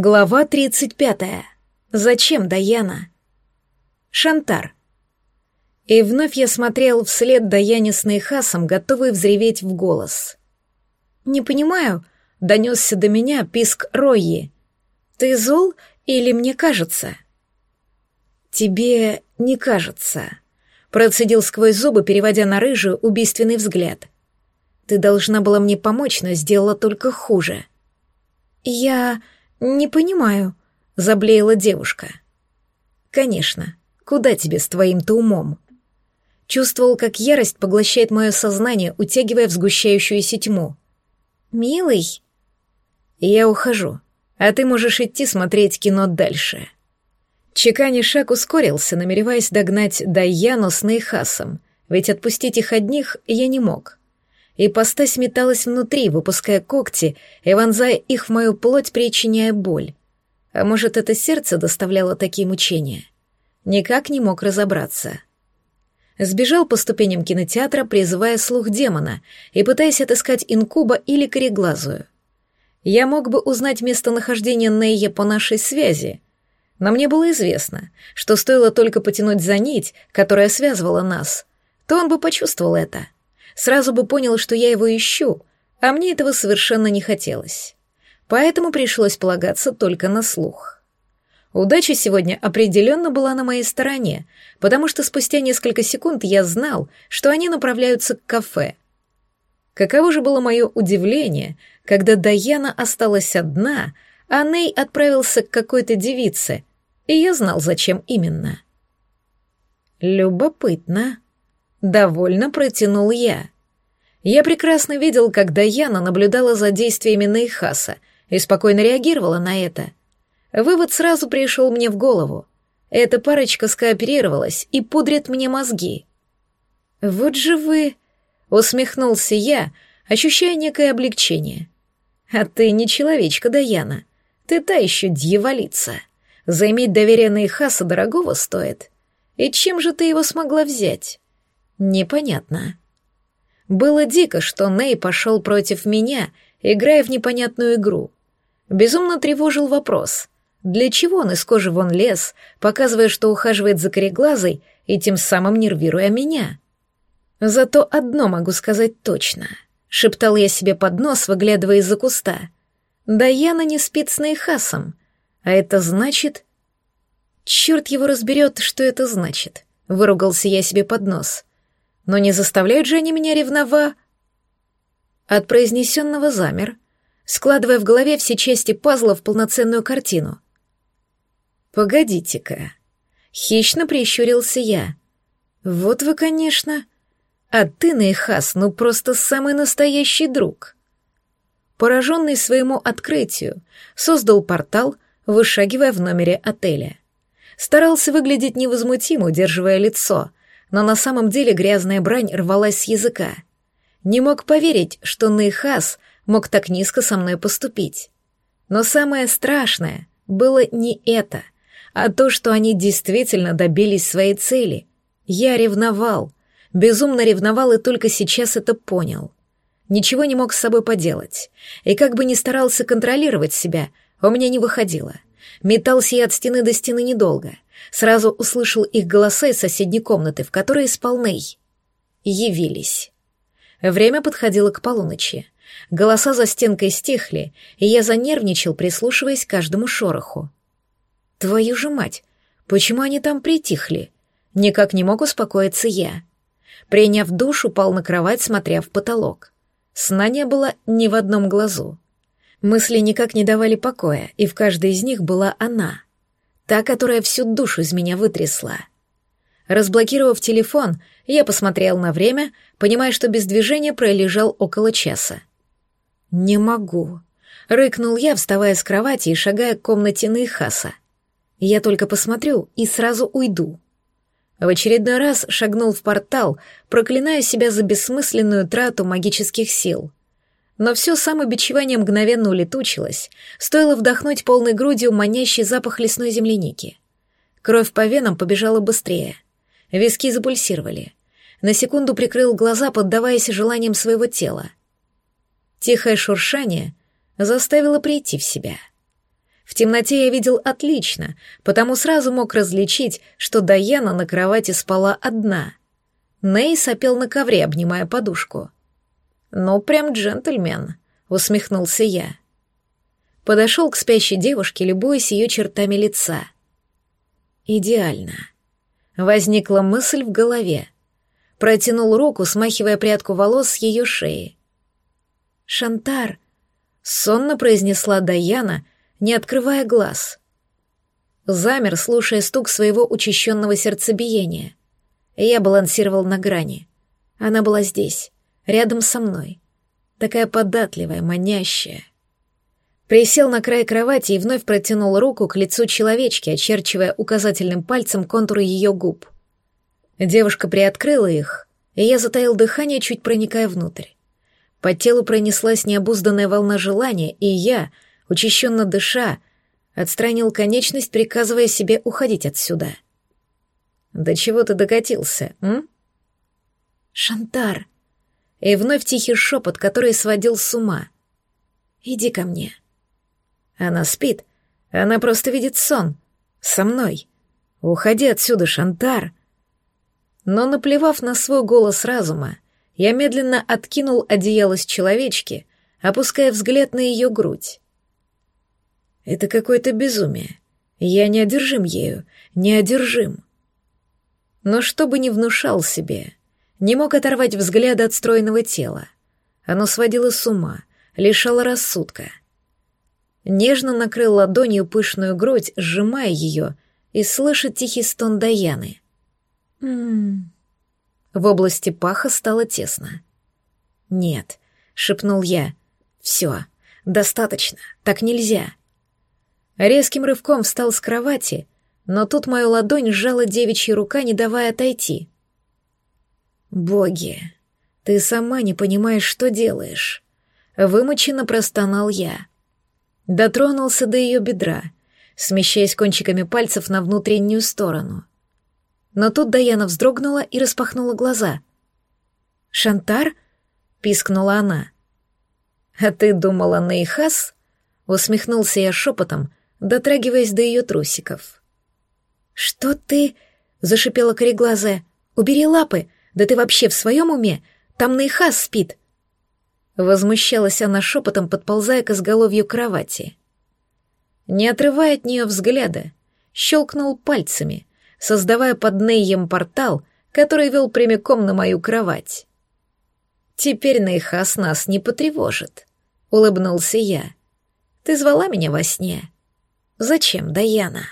Глава 35. Зачем Даяна? Шантар. И вновь я смотрел вслед Даяне с Нейхасом, готовый взреветь в голос. «Не понимаю», — донесся до меня писк Ройи. «Ты зол или мне кажется?» «Тебе не кажется», — процедил сквозь зубы, переводя на рыжую убийственный взгляд. «Ты должна была мне помочь, но сделала только хуже». «Я...» «Не понимаю», — заблеяла девушка. «Конечно. Куда тебе с твоим-то умом?» Чувствовал, как ярость поглощает мое сознание, утягивая в сгущающуюся тьму. «Милый?» «Я ухожу, а ты можешь идти смотреть кино дальше». Чекани шаг ускорился, намереваясь догнать Дайяну с Нейхасом, ведь отпустить их одних я не мог и постась металась внутри, выпуская когти и вонзая их в мою плоть, причиняя боль. А может, это сердце доставляло такие мучения? Никак не мог разобраться. Сбежал по ступеням кинотеатра, призывая слух демона и пытаясь отыскать инкуба или кореглазую. Я мог бы узнать местонахождение Нейя по нашей связи, но мне было известно, что стоило только потянуть за нить, которая связывала нас, то он бы почувствовал это — сразу бы понял, что я его ищу, а мне этого совершенно не хотелось. Поэтому пришлось полагаться только на слух. Удача сегодня определенно была на моей стороне, потому что спустя несколько секунд я знал, что они направляются к кафе. Каково же было мое удивление, когда Даяна осталась одна, а Ней отправился к какой-то девице, и я знал, зачем именно. Любопытно. Довольно протянул я. Я прекрасно видел, как Даяна наблюдала за действиями Нейхаса и спокойно реагировала на это. Вывод сразу пришел мне в голову. Эта парочка скооперировалась и пудрит мне мозги. «Вот же вы...» — усмехнулся я, ощущая некое облегчение. «А ты не человечка, Даяна. Ты та еще дьяволица. Заиметь доверие Нейхаса дорогого стоит. И чем же ты его смогла взять?» Непонятно. Было дико, что Ней пошел против меня, играя в непонятную игру. Безумно тревожил вопрос. Для чего он из кожи вон лез, показывая, что ухаживает за кореглазой и тем самым нервируя меня? Зато одно могу сказать точно. Шептал я себе под нос, выглядывая из-за куста. Даяна не спит с Нейхасом. А это значит... Черт его разберет, что это значит. Выругался я себе под нос. Но не заставляют же они меня ревнова... От произнесенного замер, складывая в голове все части пазла в полноценную картину. «Погодите-ка». Хищно прищурился я. «Вот вы, конечно. А ты, Нейхас, ну просто самый настоящий друг». Пораженный своему открытию, создал портал, вышагивая в номере отеля. Старался выглядеть невозмутимо, удерживая лицо, но на самом деле грязная брань рвалась с языка. Не мог поверить, что Нейхас мог так низко со мной поступить. Но самое страшное было не это, а то, что они действительно добились своей цели. Я ревновал, безумно ревновал и только сейчас это понял. Ничего не мог с собой поделать, и как бы ни старался контролировать себя, у меня не выходило. Метался я от стены до стены недолго — Сразу услышал их голоса из соседней комнаты, в которой спал Ней. Явились. Время подходило к полуночи. Голоса за стенкой стихли, и я занервничал, прислушиваясь к каждому шороху. «Твою же мать! Почему они там притихли?» Никак не мог успокоиться я. Приняв душ, упал на кровать, смотря в потолок. Сна не было ни в одном глазу. Мысли никак не давали покоя, и в каждой из них была она — Та, которая всю душу из меня вытрясла. Разблокировав телефон, я посмотрел на время, понимая, что без движения пролежал около часа. «Не могу», — рыкнул я, вставая с кровати и шагая к комнате Нейхаса. «Я только посмотрю и сразу уйду». В очередной раз шагнул в портал, проклиная себя за бессмысленную трату магических сил. Но все самобичевание мгновенно улетучилось, стоило вдохнуть полной грудью манящий запах лесной земляники. Кровь по венам побежала быстрее. Виски запульсировали. На секунду прикрыл глаза, поддаваясь желаниям своего тела. Тихое шуршание заставило прийти в себя. В темноте я видел отлично, потому сразу мог различить, что Даяна на кровати спала одна. Ней сопел на ковре, обнимая подушку. «Ну, прям джентльмен», — усмехнулся я. Подошел к спящей девушке, любуясь ее чертами лица. «Идеально». Возникла мысль в голове. Протянул руку, смахивая прядку волос с ее шеи. «Шантар», — сонно произнесла Даяна, не открывая глаз. Замер, слушая стук своего учащенного сердцебиения. Я балансировал на грани. Она была здесь, рядом со мной. Такая податливая, манящая. Присел на край кровати и вновь протянул руку к лицу человечки, очерчивая указательным пальцем контуры ее губ. Девушка приоткрыла их, и я затаил дыхание, чуть проникая внутрь. По телу пронеслась необузданная волна желания, и я, учащенно дыша, отстранил конечность, приказывая себе уходить отсюда. «До чего ты докатился, м?» «Шантар!» И вновь тихий шепот, который сводил с ума. «Иди ко мне». Она спит. Она просто видит сон. Со мной. Уходи отсюда, Шантар. Но, наплевав на свой голос разума, я медленно откинул одеяло с человечки, опуская взгляд на ее грудь. Это какое-то безумие. Я не одержим ею, не одержим. Но что бы ни внушал себе, не мог оторвать взгляда от стройного тела. Оно сводило с ума, лишало рассудка — нежно накрыл ладонью пышную грудь, сжимая ее, и слышит тихий стон Даяны. «М-м-м». В области паха стало тесно. «Нет», — шепнул я, — «все, достаточно, так нельзя». Резким рывком встал с кровати, но тут мою ладонь сжала девичья рука, не давая отойти. «Боги, ты сама не понимаешь, что делаешь», — вымоченно простонал я. Дотронулся до ее бедра, смещаясь кончиками пальцев на внутреннюю сторону. Но тут Даяна вздрогнула и распахнула глаза. «Шантар?» — пискнула она. «А ты думала, Нейхас?» — усмехнулся я шепотом, дотрагиваясь до ее трусиков. «Что ты?» — зашипела кореглазая. «Убери лапы! Да ты вообще в своем уме? Там Нейхас спит!» Возмущалась она шепотом, подползая к изголовью кровати. Не отрывая от нее взгляда, щелкнул пальцами, создавая под Нейем портал, который вел прямиком на мою кровать. «Теперь Нейхас нас не потревожит», — улыбнулся я. «Ты звала меня во сне?» «Зачем, Даяна?»